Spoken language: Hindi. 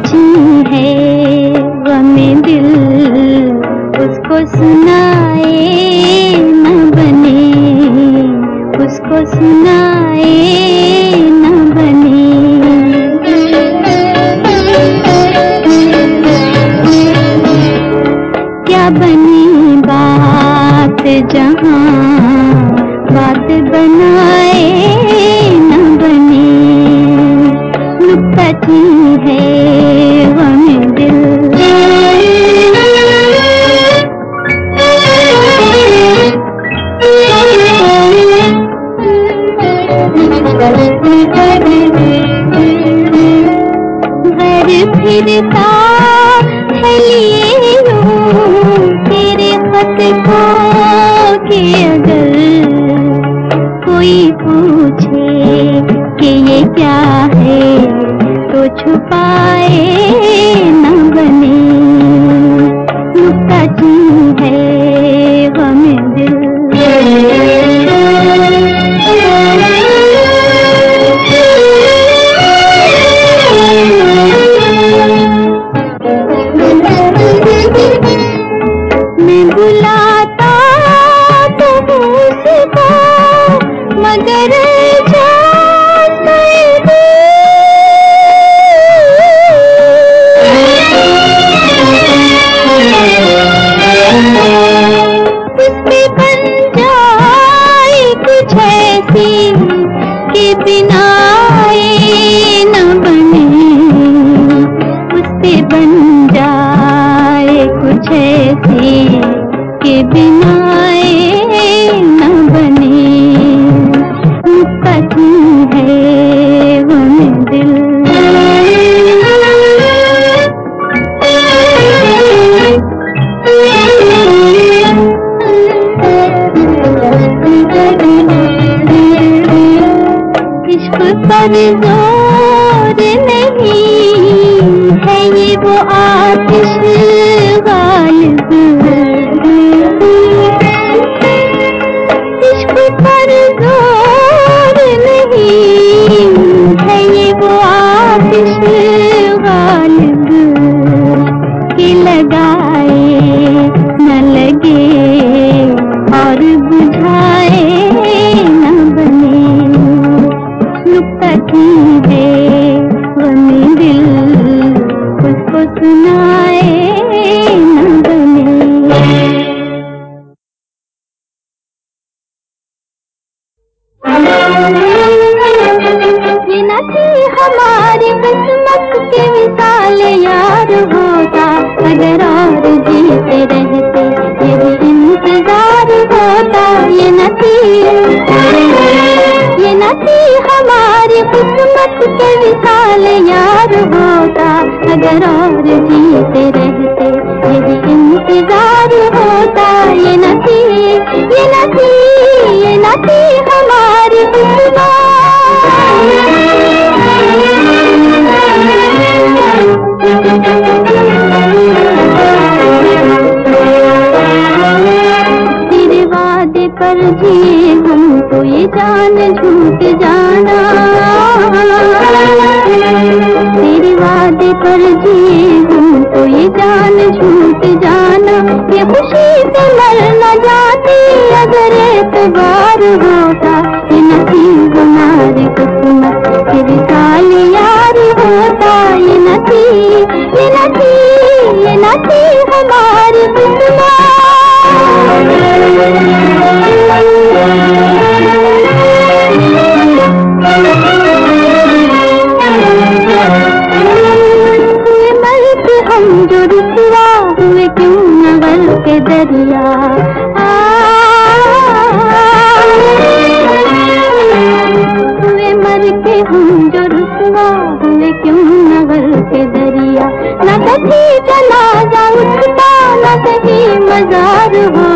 बुझी है, गमे दिल, उसको सुनाए न बने, उसको सुनाए न बने। क्या बनी बात जहाँ, बात बना क्या है तो छुपाए न बने। नुकता है वह दिल। मैं बुलाता तो उसको मगर बन जाए कुछ ऐसी के बिना न बने। पति है वह दिल। इश्क पर Mm-hmm. के विशाल यार होता, अगर और जीते रहते यही इंतज़ार होता, ये न थी, ये न ये न हमारी पर जिए हमको ये जान झूठ जाना। वादे पर जिए हमको ये जान झूठ जाना। ये खुशी से मर न जाती, अगर एतबार होता। ये नसीब हमारी किस्मत के विशाल यार होता। ये नसी ये नसी ये नसी हमारी हुए कभी जनाजा उठता न कहीं मजार होता